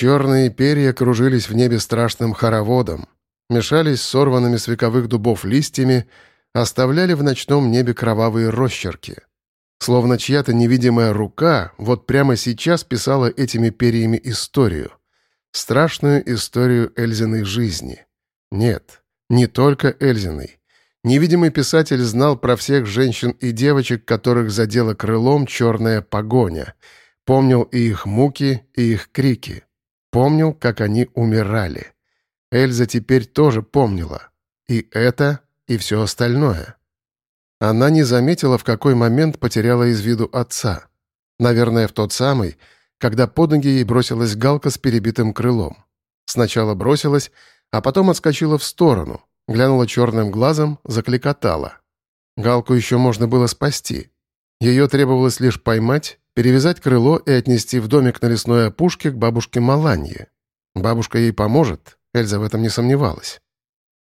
Черные перья кружились в небе страшным хороводом, мешались сорванными с вековых дубов листьями, оставляли в ночном небе кровавые росчерки. Словно чья-то невидимая рука вот прямо сейчас писала этими перьями историю. Страшную историю Эльзиной жизни. Нет, не только Эльзиной. Невидимый писатель знал про всех женщин и девочек, которых задела крылом черная погоня. Помнил и их муки, и их крики. Помнил, как они умирали. Эльза теперь тоже помнила. И это, и все остальное. Она не заметила, в какой момент потеряла из виду отца. Наверное, в тот самый, когда под ноги ей бросилась галка с перебитым крылом. Сначала бросилась, а потом отскочила в сторону, глянула черным глазом, закликотала. Галку еще можно было спасти. Ее требовалось лишь поймать, перевязать крыло и отнести в домик на лесной опушке к бабушке Маланье. Бабушка ей поможет, Эльза в этом не сомневалась.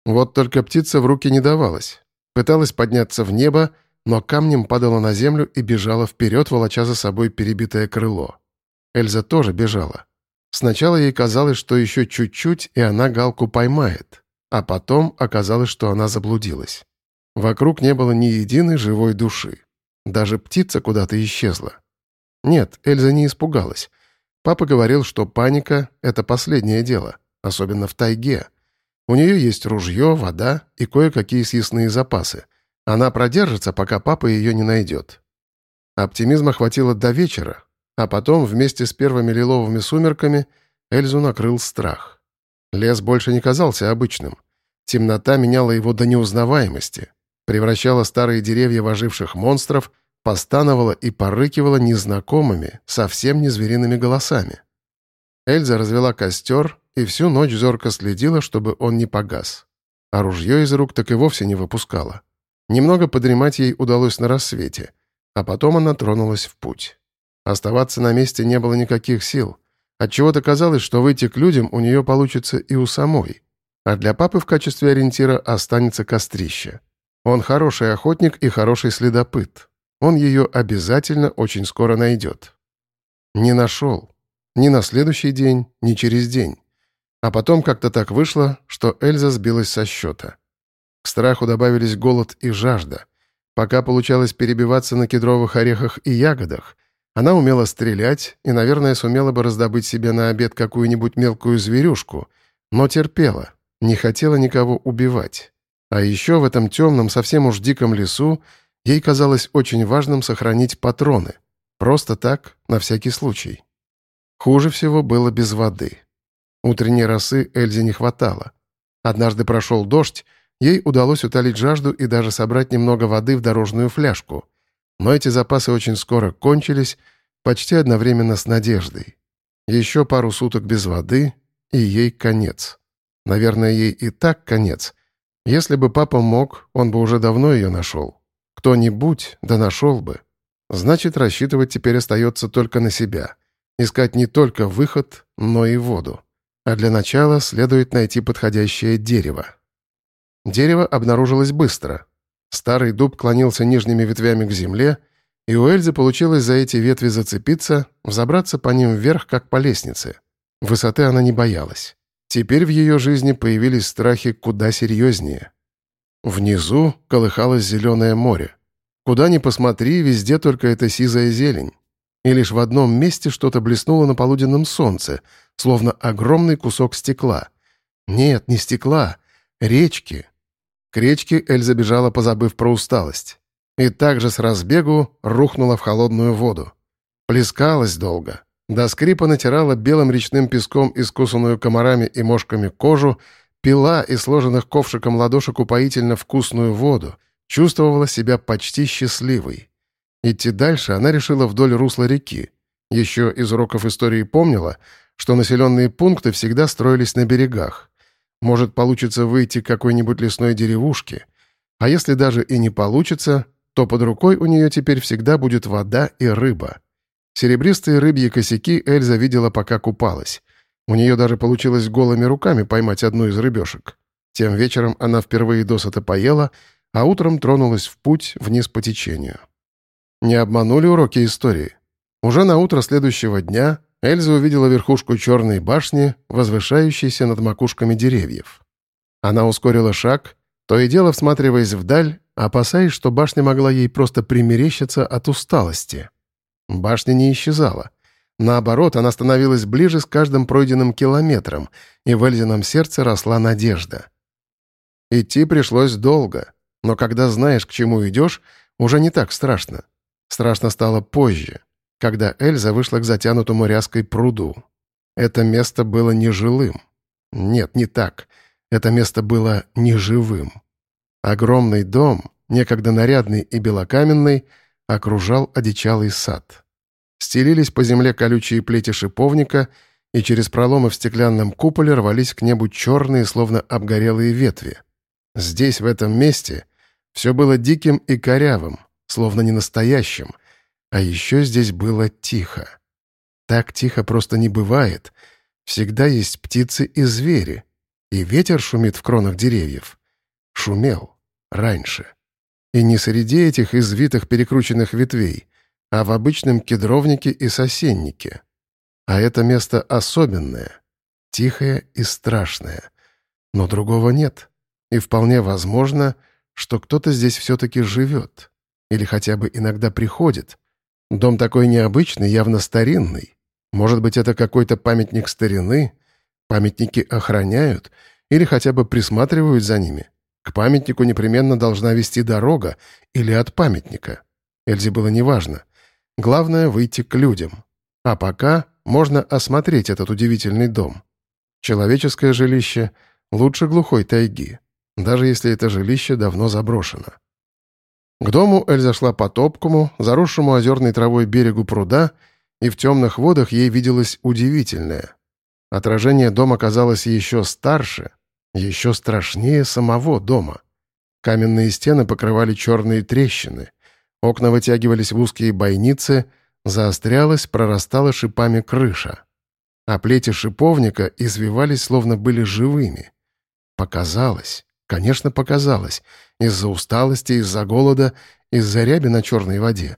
Вот только птица в руки не давалась. Пыталась подняться в небо, но камнем падала на землю и бежала вперед, волоча за собой перебитое крыло. Эльза тоже бежала. Сначала ей казалось, что еще чуть-чуть, и она галку поймает. А потом оказалось, что она заблудилась. Вокруг не было ни единой живой души. Даже птица куда-то исчезла. Нет, Эльза не испугалась. Папа говорил, что паника — это последнее дело, особенно в тайге. У нее есть ружье, вода и кое-какие съестные запасы. Она продержится, пока папа ее не найдет. Оптимизма хватило до вечера, а потом вместе с первыми лиловыми сумерками Эльзу накрыл страх. Лес больше не казался обычным. Темнота меняла его до неузнаваемости, превращала старые деревья в оживших монстров — постановала и порыкивала незнакомыми, совсем не звериными голосами. Эльза развела костер и всю ночь зорко следила, чтобы он не погас. А ружье из рук так и вовсе не выпускала. Немного подремать ей удалось на рассвете, а потом она тронулась в путь. Оставаться на месте не было никаких сил. Отчего-то казалось, что выйти к людям у нее получится и у самой. А для папы в качестве ориентира останется кострище. Он хороший охотник и хороший следопыт. Он ее обязательно очень скоро найдет. Не нашел. Ни на следующий день, ни через день. А потом как-то так вышло, что Эльза сбилась со счета. К страху добавились голод и жажда. Пока получалось перебиваться на кедровых орехах и ягодах, она умела стрелять и, наверное, сумела бы раздобыть себе на обед какую-нибудь мелкую зверюшку, но терпела, не хотела никого убивать. А еще в этом темном, совсем уж диком лесу Ей казалось очень важным сохранить патроны. Просто так, на всякий случай. Хуже всего было без воды. Утренней росы Эльзе не хватало. Однажды прошел дождь, ей удалось утолить жажду и даже собрать немного воды в дорожную фляжку. Но эти запасы очень скоро кончились, почти одновременно с надеждой. Еще пару суток без воды, и ей конец. Наверное, ей и так конец. Если бы папа мог, он бы уже давно ее нашел. Кто-нибудь, да нашел бы. Значит, рассчитывать теперь остается только на себя. Искать не только выход, но и воду. А для начала следует найти подходящее дерево. Дерево обнаружилось быстро. Старый дуб клонился нижними ветвями к земле, и у Эльзы получилось за эти ветви зацепиться, взобраться по ним вверх, как по лестнице. Высоты она не боялась. Теперь в ее жизни появились страхи куда серьезнее. Внизу колыхалось зеленое море. Куда ни посмотри, везде только эта сизая зелень. И лишь в одном месте что-то блеснуло на полуденном солнце, словно огромный кусок стекла. Нет, не стекла, речки. К речке Эльза бежала, позабыв про усталость. И также с разбегу рухнула в холодную воду. Плескалась долго. До скрипа натирала белым речным песком искусанную комарами и мошками кожу, пила из сложенных ковшиком ладошек упоительно вкусную воду, чувствовала себя почти счастливой. Идти дальше она решила вдоль русла реки. Еще из уроков истории помнила, что населенные пункты всегда строились на берегах. Может, получится выйти к какой-нибудь лесной деревушке. А если даже и не получится, то под рукой у нее теперь всегда будет вода и рыба. Серебристые рыбьи косяки Эльза видела, пока купалась. У нее даже получилось голыми руками поймать одну из рыбешек. Тем вечером она впервые досыта поела, а утром тронулась в путь вниз по течению. Не обманули уроки истории. Уже на утро следующего дня Эльза увидела верхушку черной башни, возвышающейся над макушками деревьев. Она ускорила шаг, то и дело всматриваясь вдаль, опасаясь, что башня могла ей просто примерещиться от усталости. Башня не исчезала. Наоборот, она становилась ближе с каждым пройденным километром, и в Эльзином сердце росла надежда. Идти пришлось долго, но когда знаешь, к чему идешь, уже не так страшно. Страшно стало позже, когда Эльза вышла к затянутому ряской пруду. Это место было нежилым. Нет, не так. Это место было неживым. Огромный дом, некогда нарядный и белокаменный, окружал одичалый сад. Стелились по земле колючие плети шиповника, и через проломы в стеклянном куполе рвались к небу черные, словно обгорелые ветви. Здесь, в этом месте, все было диким и корявым, словно не настоящим, а еще здесь было тихо. Так тихо просто не бывает. Всегда есть птицы и звери, и ветер шумит в кронах деревьев. Шумел раньше. И не среди этих извитых перекрученных ветвей, а в обычном кедровнике и сосеннике. А это место особенное, тихое и страшное. Но другого нет. И вполне возможно, что кто-то здесь все-таки живет. Или хотя бы иногда приходит. Дом такой необычный, явно старинный. Может быть, это какой-то памятник старины? Памятники охраняют или хотя бы присматривают за ними? К памятнику непременно должна вести дорога или от памятника. Эльзе было неважно. Главное — выйти к людям. А пока можно осмотреть этот удивительный дом. Человеческое жилище лучше глухой тайги, даже если это жилище давно заброшено. К дому Эльза шла по топкому, заросшему озерной травой берегу пруда, и в темных водах ей виделось удивительное. Отражение дома казалось еще старше, еще страшнее самого дома. Каменные стены покрывали черные трещины, окна вытягивались в узкие бойницы, заострялась, прорастала шипами крыша. А плети шиповника извивались, словно были живыми. Показалось, конечно, показалось, из-за усталости, из-за голода, из-за ряби на черной воде.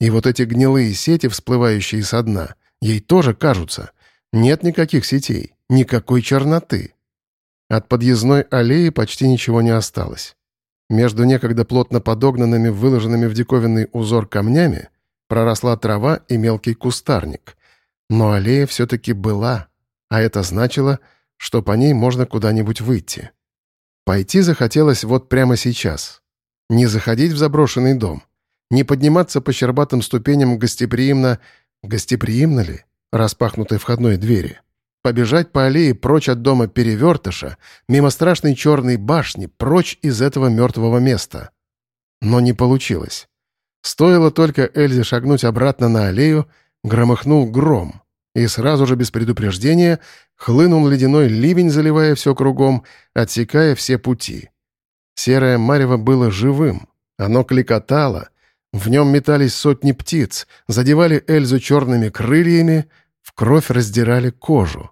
И вот эти гнилые сети, всплывающие со дна, ей тоже кажутся. Нет никаких сетей, никакой черноты. От подъездной аллеи почти ничего не осталось. Между некогда плотно подогнанными, выложенными в диковинный узор камнями проросла трава и мелкий кустарник. Но аллея все-таки была, а это значило, что по ней можно куда-нибудь выйти. Пойти захотелось вот прямо сейчас. Не заходить в заброшенный дом, не подниматься по щербатым ступеням гостеприимно... Гостеприимно ли? Распахнутой входной двери. Побежать по аллее прочь от дома перевертыша, мимо страшной черной башни, прочь из этого мертвого места. Но не получилось. Стоило только Эльзе шагнуть обратно на аллею, громыхнул гром, и сразу же без предупреждения Хлынул ледяной ливень, заливая все кругом, отсекая все пути. Серое марево было живым. Оно кликотало. В нем метались сотни птиц, задевали Эльзу черными крыльями, в кровь раздирали кожу.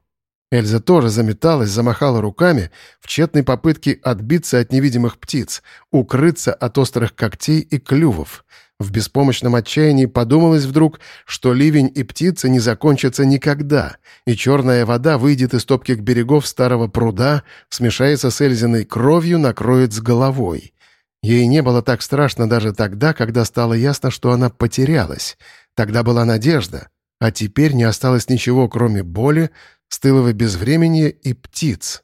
Эльза тоже заметалась, замахала руками в тщетной попытке отбиться от невидимых птиц, укрыться от острых когтей и клювов. В беспомощном отчаянии подумалось вдруг, что ливень и птицы не закончатся никогда, и черная вода выйдет из топких берегов старого пруда, смешается с Эльзиной кровью, накроет с головой. Ей не было так страшно даже тогда, когда стало ясно, что она потерялась. Тогда была надежда, а теперь не осталось ничего, кроме боли, стылого безвременья и птиц.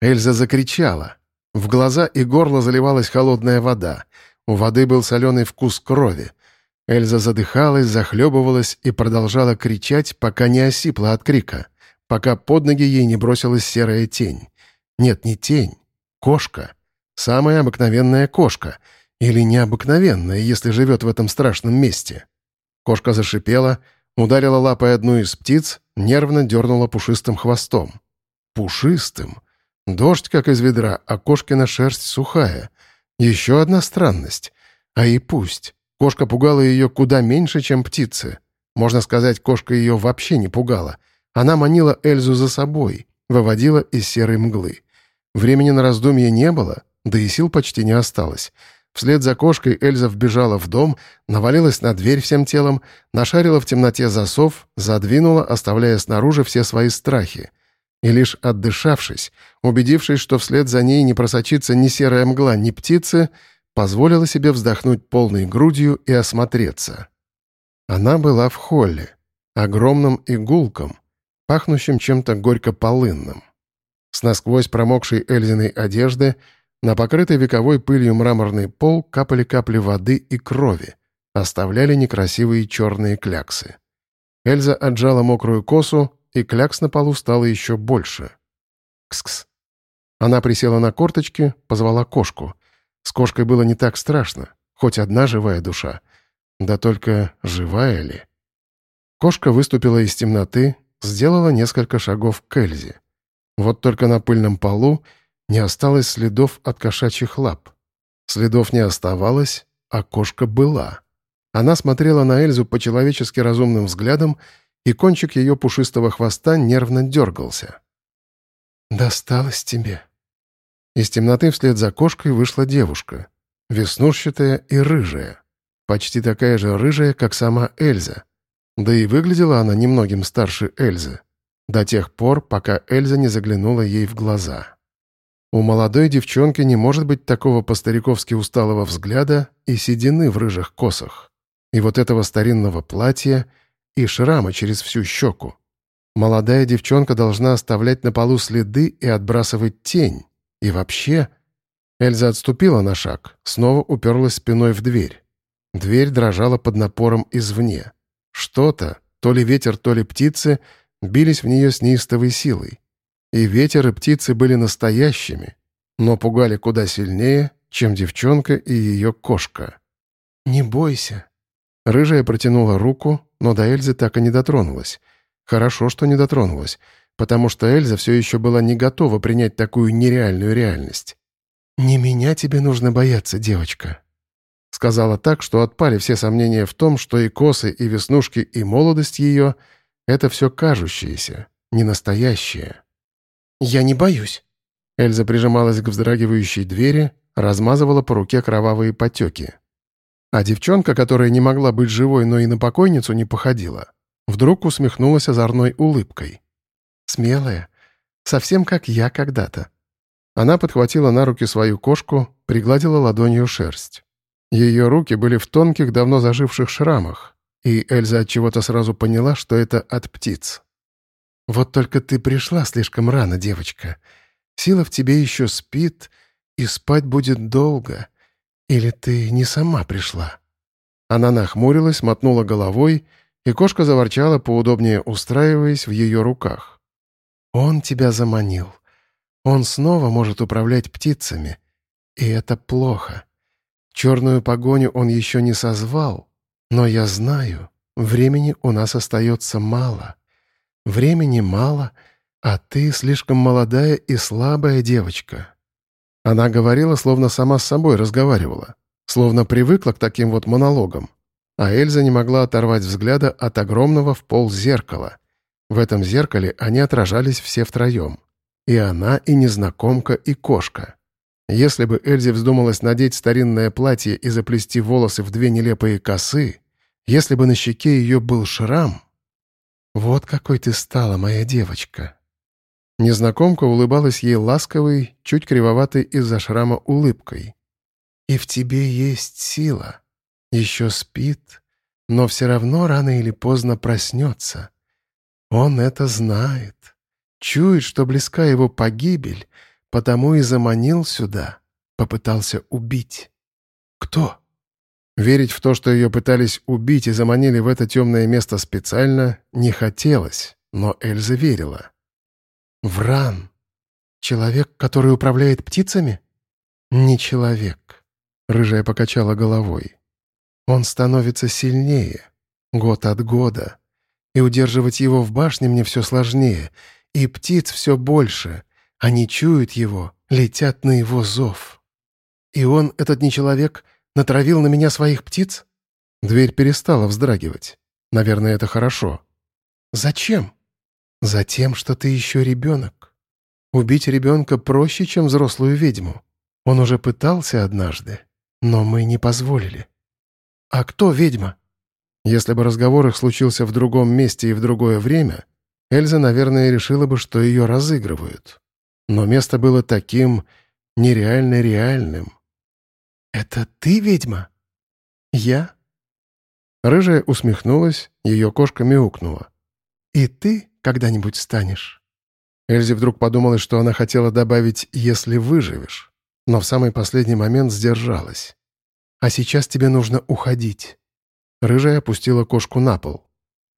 Эльза закричала. В глаза и горло заливалась холодная вода. У воды был соленый вкус крови. Эльза задыхалась, захлебывалась и продолжала кричать, пока не осипла от крика, пока под ноги ей не бросилась серая тень. Нет, не тень. Кошка. Самая обыкновенная кошка. Или необыкновенная, если живет в этом страшном месте. Кошка зашипела, ударила лапой одну из птиц, нервно дернула пушистым хвостом. Пушистым. Дождь, как из ведра, а кошкина шерсть сухая. Еще одна странность. А и пусть. Кошка пугала ее куда меньше, чем птицы. Можно сказать, кошка ее вообще не пугала. Она манила Эльзу за собой, выводила из серой мглы. Времени на раздумье не было, да и сил почти не осталось. Вслед за кошкой Эльза вбежала в дом, навалилась на дверь всем телом, нашарила в темноте засов, задвинула, оставляя снаружи все свои страхи. И лишь отдышавшись, убедившись, что вслед за ней не просочится ни серая мгла, ни птицы, позволила себе вздохнуть полной грудью и осмотреться. Она была в холле, огромном и гулком, пахнущем чем-то горько-полынным. С насквозь промокшей Эльзиной одежды — на покрытый вековой пылью мраморный пол капали капли воды и крови, оставляли некрасивые черные кляксы. Эльза отжала мокрую косу, и клякс на полу стало еще больше. Кс-кс. Она присела на корточки, позвала кошку. С кошкой было не так страшно, хоть одна живая душа. Да только живая ли? Кошка выступила из темноты, сделала несколько шагов к Эльзе. Вот только на пыльном полу не осталось следов от кошачьих лап. Следов не оставалось, а кошка была. Она смотрела на Эльзу по-человечески разумным взглядом, и кончик ее пушистого хвоста нервно дергался. «Досталось тебе». Из темноты вслед за кошкой вышла девушка, веснушчатая и рыжая, почти такая же рыжая, как сама Эльза. Да и выглядела она немногим старше Эльзы, до тех пор, пока Эльза не заглянула ей в глаза. У молодой девчонки не может быть такого по-стариковски усталого взгляда и седины в рыжих косах. И вот этого старинного платья и шрама через всю щеку. Молодая девчонка должна оставлять на полу следы и отбрасывать тень. И вообще... Эльза отступила на шаг, снова уперлась спиной в дверь. Дверь дрожала под напором извне. Что-то, то ли ветер, то ли птицы, бились в нее с неистовой силой. И ветер, и птицы были настоящими, но пугали куда сильнее, чем девчонка и ее кошка. «Не бойся». Рыжая протянула руку, но до Эльзы так и не дотронулась. Хорошо, что не дотронулась, потому что Эльза все еще была не готова принять такую нереальную реальность. «Не меня тебе нужно бояться, девочка», — сказала так, что отпали все сомнения в том, что и косы, и веснушки, и молодость ее — это все кажущееся, не настоящее. «Я не боюсь». Эльза прижималась к вздрагивающей двери, размазывала по руке кровавые потеки. А девчонка, которая не могла быть живой, но и на покойницу не походила, вдруг усмехнулась озорной улыбкой. «Смелая, совсем как я когда-то». Она подхватила на руки свою кошку, пригладила ладонью шерсть. Ее руки были в тонких, давно заживших шрамах, и Эльза от чего-то сразу поняла, что это от птиц. Вот только ты пришла слишком рано, девочка. Сила в тебе еще спит, и спать будет долго. Или ты не сама пришла?» Она нахмурилась, мотнула головой, и кошка заворчала, поудобнее устраиваясь в ее руках. «Он тебя заманил. Он снова может управлять птицами. И это плохо. Черную погоню он еще не созвал, но я знаю, времени у нас остается мало. Времени мало, а ты слишком молодая и слабая девочка». Она говорила, словно сама с собой разговаривала, словно привыкла к таким вот монологам. А Эльза не могла оторвать взгляда от огромного в пол зеркала. В этом зеркале они отражались все втроем. И она, и незнакомка, и кошка. Если бы Эльзе вздумалась надеть старинное платье и заплести волосы в две нелепые косы, если бы на щеке ее был шрам, «Вот какой ты стала, моя девочка!» Незнакомка улыбалась ей ласковой, чуть кривоватой из-за шрама улыбкой. «И в тебе есть сила. Еще спит, но все равно рано или поздно проснется. Он это знает. Чует, что близка его погибель, потому и заманил сюда, попытался убить. Кто?» Верить в то, что ее пытались убить и заманили в это темное место специально, не хотелось, но Эльза верила. «Вран? Человек, который управляет птицами?» «Не человек», — рыжая покачала головой. «Он становится сильнее, год от года, и удерживать его в башне мне все сложнее, и птиц все больше, они чуют его, летят на его зов. И он, этот не человек, — Натравил на меня своих птиц?» Дверь перестала вздрагивать. Наверное, это хорошо. «Зачем?» «Затем, что ты еще ребенок. Убить ребенка проще, чем взрослую ведьму. Он уже пытался однажды. но мы не позволили. А кто ведьма? Если бы разговор их случился в другом месте и в другое время, Эльза, наверное, решила бы, что ее разыгрывают. Но место было таким нереально реальным. «Это ты ведьма?» «Я?» Рыжая усмехнулась, ее кошка мяукнула. «И ты когда-нибудь станешь?» Эльзе вдруг подумалось, что она хотела добавить «если выживешь», но в самый последний момент сдержалась. «А сейчас тебе нужно уходить». Рыжая опустила кошку на пол.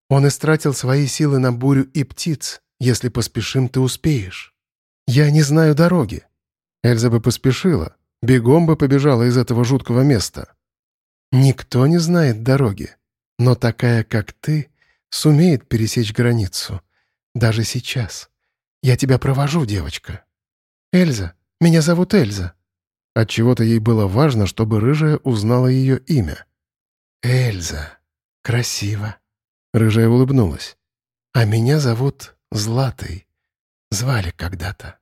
«Он истратил свои силы на бурю и птиц. Если поспешим, ты успеешь. Я не знаю дороги». Эльза бы поспешила, бегом бы побежала из этого жуткого места. «Никто не знает дороги, но такая, как ты, сумеет пересечь границу. Даже сейчас. Я тебя провожу, девочка. Эльза, меня зовут Эльза». Отчего-то ей было важно, чтобы Рыжая узнала ее имя. «Эльза. Красиво». Рыжая улыбнулась. «А меня зовут Златой. Звали когда-то.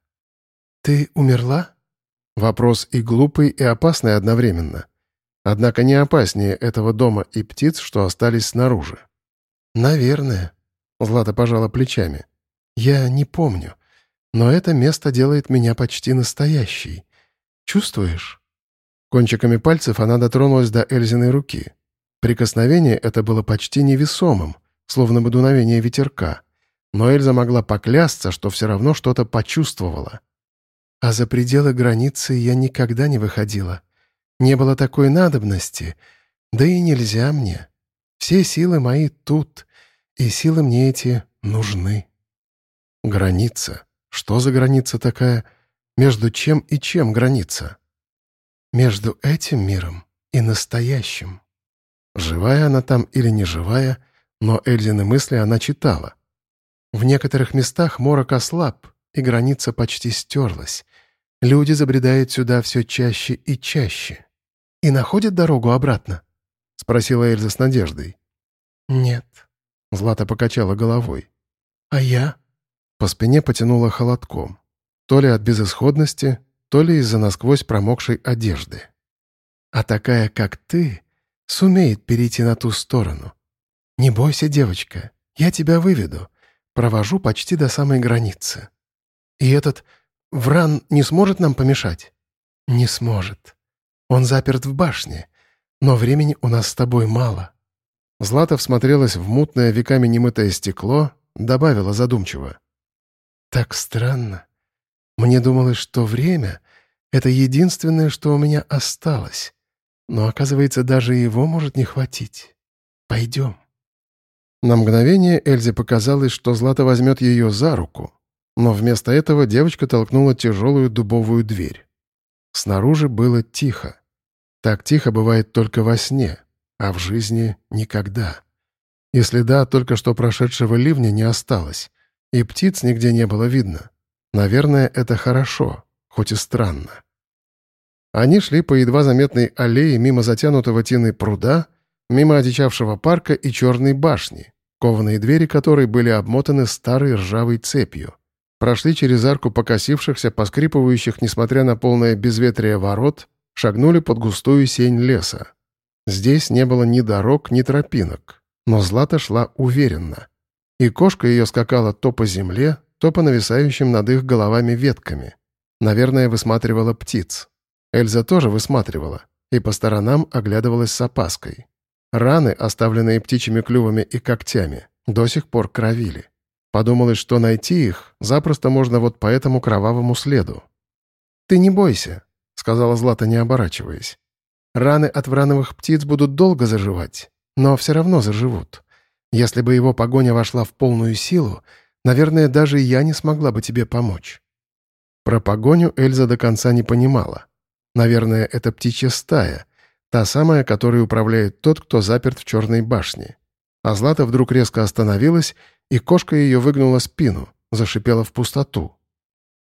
Ты умерла?» Вопрос и глупый, и опасный одновременно. Однако не опаснее этого дома и птиц, что остались снаружи. «Наверное», — Злата пожала плечами. «Я не помню, но это место делает меня почти настоящей. Чувствуешь?» Кончиками пальцев она дотронулась до Эльзиной руки. Прикосновение это было почти невесомым, словно бы дуновение ветерка. Но Эльза могла поклясться, что все равно что-то почувствовала. «А за пределы границы я никогда не выходила. Не было такой надобности, да и нельзя мне. Все силы мои тут, и силы мне эти нужны». «Граница? Что за граница такая? Между чем и чем граница?» «Между этим миром и настоящим». Живая она там или не живая, но Эльзины мысли она читала. В некоторых местах морок ослаб, и граница почти стерлась. Люди забредают сюда все чаще и чаще. «И находят дорогу обратно?» — спросила Эльза с надеждой. «Нет». Злата покачала головой. «А я?» По спине потянула холодком. То ли от безысходности, то ли из-за насквозь промокшей одежды. «А такая, как ты, сумеет перейти на ту сторону. Не бойся, девочка, я тебя выведу. Провожу почти до самой границы. И этот Вран не сможет нам помешать?» «Не сможет. Он заперт в башне, но времени у нас с тобой мало». Злата всмотрелась в мутное, веками немытое стекло, добавила задумчиво. «Так странно. Мне думалось, что время — это единственное, что у меня осталось. Но, оказывается, даже его может не хватить. Пойдем». На мгновение Эльзе показалось, что Злата возьмет ее за руку, но вместо этого девочка толкнула тяжелую дубовую дверь. Снаружи было тихо. Так тихо бывает только во сне, а в жизни — никогда. И следа только что прошедшего ливня не осталось, и птиц нигде не было видно. Наверное, это хорошо, хоть и странно. Они шли по едва заметной аллее мимо затянутого тиной пруда, мимо одичавшего парка и черной башни, кованые двери которой были обмотаны старой ржавой цепью. Прошли через арку покосившихся, поскрипывающих, несмотря на полное безветрие ворот, шагнули под густую сень леса. Здесь не было ни дорог, ни тропинок, но Злата шла уверенно. И кошка ее скакала то по земле, то по нависающим над их головами ветками. Наверное, высматривала птиц. Эльза тоже высматривала и по сторонам оглядывалась с опаской. Раны, оставленные птичьими клювами и когтями, до сих пор кровили. Подумалось, что найти их запросто можно вот по этому кровавому следу. «Ты не бойся», — сказала Злата, не оборачиваясь. «Раны от врановых птиц будут долго заживать, но все равно заживут. Если бы его погоня вошла в полную силу, наверное, даже я не смогла бы тебе помочь». Про погоню Эльза до конца не понимала. Наверное, это птичья стая, та самая, которой управляет тот, кто заперт в черной башне. А Злата вдруг резко остановилась, и кошка ее выгнула спину, зашипела в пустоту.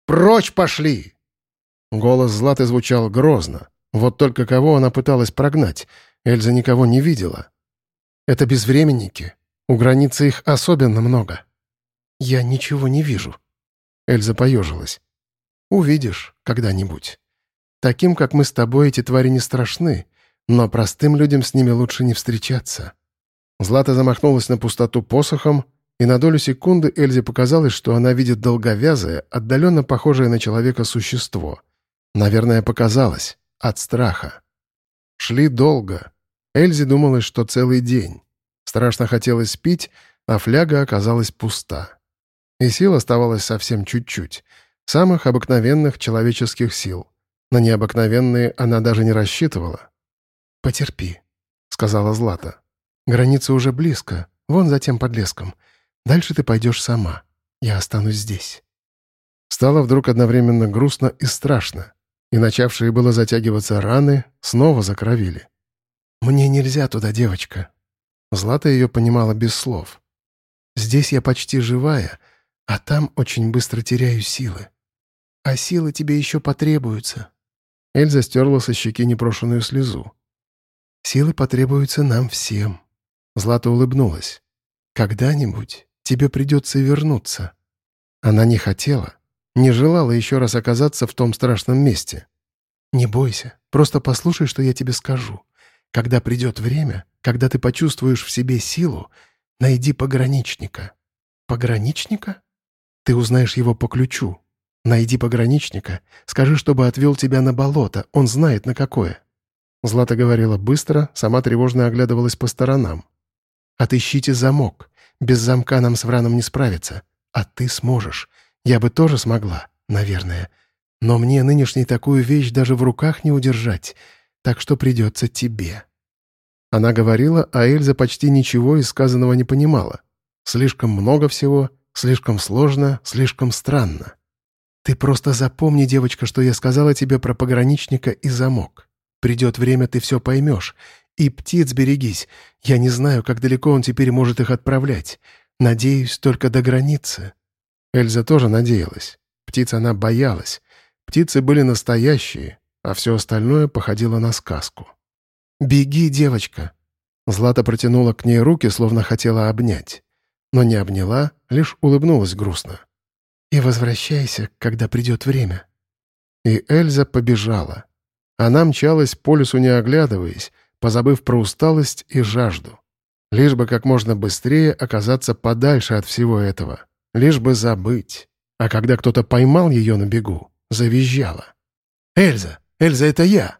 «Прочь пошли!» Голос Златы звучал грозно. Вот только кого она пыталась прогнать. Эльза никого не видела. «Это безвременники. У границы их особенно много. Я ничего не вижу». Эльза поежилась. «Увидишь когда-нибудь. Таким, как мы с тобой, эти твари не страшны, но простым людям с ними лучше не встречаться». Злата замахнулась на пустоту посохом, и на долю секунды Эльзе показалось, что она видит долговязое, отдаленно похожее на человека существо. Наверное, показалось. От страха. Шли долго. Эльзе думалось, что целый день. Страшно хотелось пить, а фляга оказалась пуста. И сил оставалось совсем чуть-чуть. Самых обыкновенных человеческих сил. На необыкновенные она даже не рассчитывала. «Потерпи», — сказала Злата. «Граница уже близко, вон за тем подлеском. Дальше ты пойдешь сама. Я останусь здесь». Стало вдруг одновременно грустно и страшно, и начавшие было затягиваться раны снова закровили. «Мне нельзя туда, девочка». Злата ее понимала без слов. «Здесь я почти живая, а там очень быстро теряю силы. А силы тебе еще потребуются». Эльза стерла со щеки непрошенную слезу. «Силы потребуются нам всем». Злата улыбнулась. «Когда-нибудь тебе придется вернуться». Она не хотела, не желала еще раз оказаться в том страшном месте. «Не бойся, просто послушай, что я тебе скажу. Когда придет время, когда ты почувствуешь в себе силу, найди пограничника». «Пограничника?» «Ты узнаешь его по ключу. Найди пограничника, скажи, чтобы отвел тебя на болото, он знает на какое». Злата говорила быстро, сама тревожно оглядывалась по сторонам. «Отыщите замок. Без замка нам с Враном не справиться. А ты сможешь. Я бы тоже смогла, наверное. Но мне нынешней такую вещь даже в руках не удержать, так что придется тебе». Она говорила, а Эльза почти ничего из сказанного не понимала. Слишком много всего, слишком сложно, слишком странно. «Ты просто запомни, девочка, что я сказала тебе про пограничника и замок. Придет время, ты все поймешь. И птиц берегись. Я не знаю, как далеко он теперь может их отправлять. Надеюсь, только до границы». Эльза тоже надеялась. Птиц она боялась. Птицы были настоящие, а все остальное походило на сказку. «Беги, девочка!» Злата протянула к ней руки, словно хотела обнять. Но не обняла, лишь улыбнулась грустно. И возвращайся, когда придет время». И Эльза побежала. Она мчалась по лесу, не оглядываясь, позабыв про усталость и жажду. Лишь бы как можно быстрее оказаться подальше от всего этого. Лишь бы забыть. А когда кто-то поймал ее на бегу, завизжала. «Эльза! Эльза, это я!»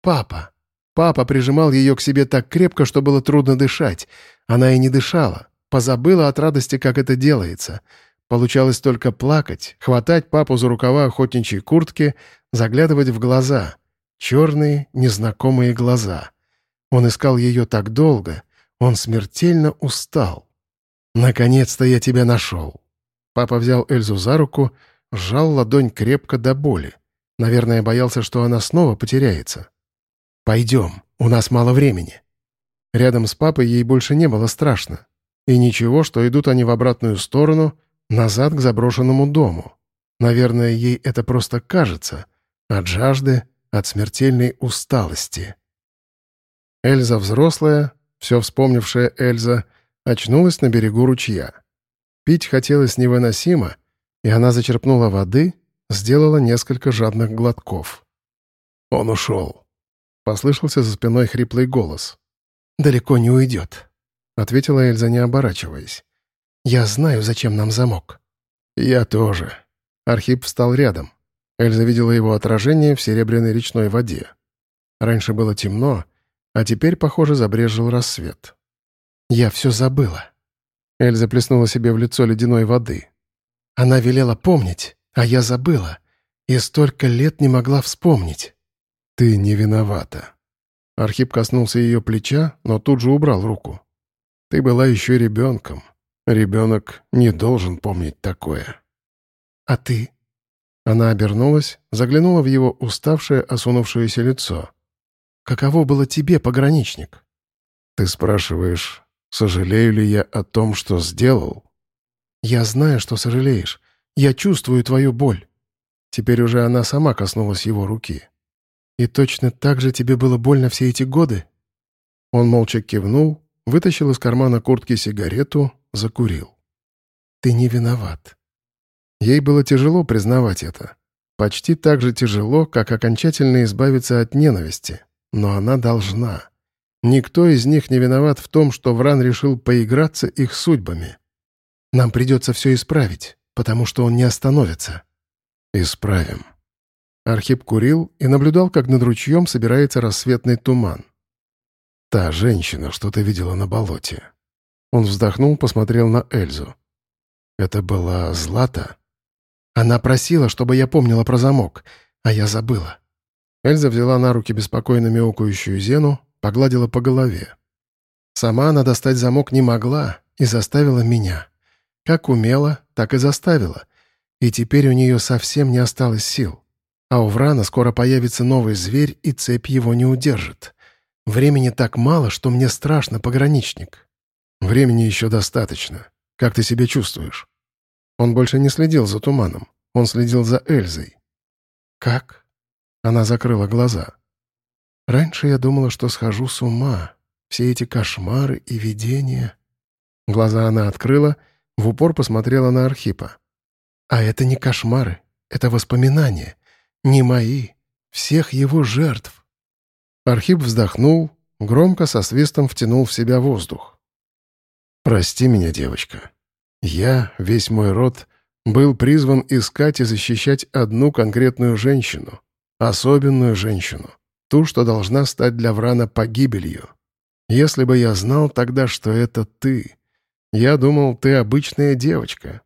«Папа!» Папа прижимал ее к себе так крепко, что было трудно дышать. Она и не дышала. Позабыла от радости, как это делается. Получалось только плакать, хватать папу за рукава охотничьей куртки, заглядывать в глаза. Черные, незнакомые глаза. Он искал ее так долго, он смертельно устал. «Наконец-то я тебя нашел!» Папа взял Эльзу за руку, сжал ладонь крепко до боли. Наверное, боялся, что она снова потеряется. «Пойдем, у нас мало времени». Рядом с папой ей больше не было страшно. И ничего, что идут они в обратную сторону — Назад к заброшенному дому. Наверное, ей это просто кажется. От жажды, от смертельной усталости. Эльза взрослая, все вспомнившая Эльза, очнулась на берегу ручья. Пить хотелось невыносимо, и она зачерпнула воды, сделала несколько жадных глотков. «Он ушел», — послышался за спиной хриплый голос. «Далеко не уйдет», — ответила Эльза, не оборачиваясь. «Я знаю, зачем нам замок». «Я тоже». Архип встал рядом. Эльза видела его отражение в серебряной речной воде. Раньше было темно, а теперь, похоже, забрежил рассвет. «Я все забыла». Эльза плеснула себе в лицо ледяной воды. «Она велела помнить, а я забыла, и столько лет не могла вспомнить». «Ты не виновата». Архип коснулся ее плеча, но тут же убрал руку. «Ты была еще ребенком. Ребенок не должен помнить такое. «А ты?» Она обернулась, заглянула в его уставшее, осунувшееся лицо. «Каково было тебе, пограничник?» «Ты спрашиваешь, сожалею ли я о том, что сделал?» «Я знаю, что сожалеешь. Я чувствую твою боль». Теперь уже она сама коснулась его руки. «И точно так же тебе было больно все эти годы?» Он молча кивнул, вытащил из кармана куртки сигарету, закурил. «Ты не виноват». Ей было тяжело признавать это. почти так же тяжело, как окончательно избавиться от ненависти. Но она должна. Никто из них не виноват в том, что Вран решил поиграться их судьбами. Нам придется все исправить, потому что он не остановится. Исправим. Архип курил и наблюдал, как над ручьем собирается рассветный туман. «Та женщина, что ты видела на болоте». Он вздохнул, посмотрел на Эльзу. «Это была Злата?» Она просила, чтобы я помнила про замок, а я забыла. Эльза взяла на руки беспокойно мяукающую Зену, погладила по голове. Сама она достать замок не могла и заставила меня. Как умела, так и заставила. И теперь у нее совсем не осталось сил. А у Врана скоро появится новый зверь, и цепь его не удержит. Времени так мало, что мне страшно, пограничник. Времени еще достаточно. Как ты себя чувствуешь? Он больше не следил за туманом. Он следил за Эльзой. «Как?» Она закрыла глаза. «Раньше я думала, что схожу с ума. Все эти кошмары и видения...» Глаза она открыла, в упор посмотрела на Архипа. «А это не кошмары, это воспоминания. Не мои, всех его жертв». Архип вздохнул, громко со свистом втянул в себя воздух. «Прости меня, девочка. Я, весь мой род, был призван искать и защищать одну конкретную женщину, особенную женщину, ту, что должна стать для Врана погибелью. Если бы я знал тогда, что это ты, я думал, ты обычная девочка.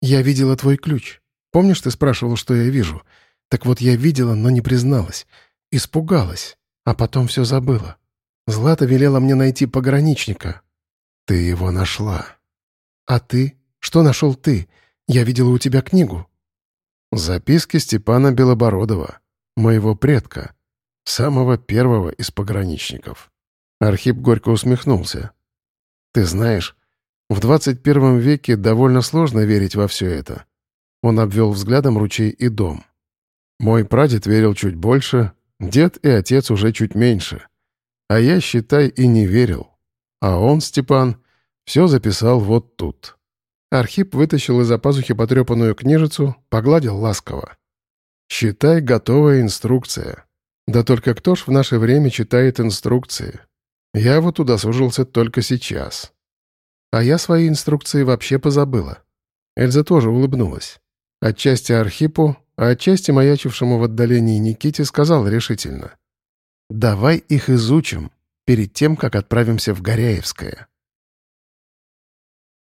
Я видела твой ключ. Помнишь, ты спрашивал, что я вижу? Так вот, я видела, но не призналась. Испугалась, а потом все забыла. Злата велела мне найти пограничника. Ты его нашла. А ты? Что нашел ты? Я видела у тебя книгу. Записки Степана Белобородова, моего предка, самого первого из пограничников. Архип горько усмехнулся. Ты знаешь, в 21 веке довольно сложно верить во все это. Он обвел взглядом ручей и дом. Мой прадед верил чуть больше, дед и отец уже чуть меньше. А я, считай, и не верил. А он, Степан, все записал вот тут. Архип вытащил из-за пазухи потрепанную книжицу, погладил ласково. «Считай, готовая инструкция. Да только кто ж в наше время читает инструкции? Я вот туда служился только сейчас. А я свои инструкции вообще позабыла». Эльза тоже улыбнулась. Отчасти Архипу, а отчасти маячившему в отдалении Никите сказал решительно. «Давай их изучим перед тем, как отправимся в Горяевское».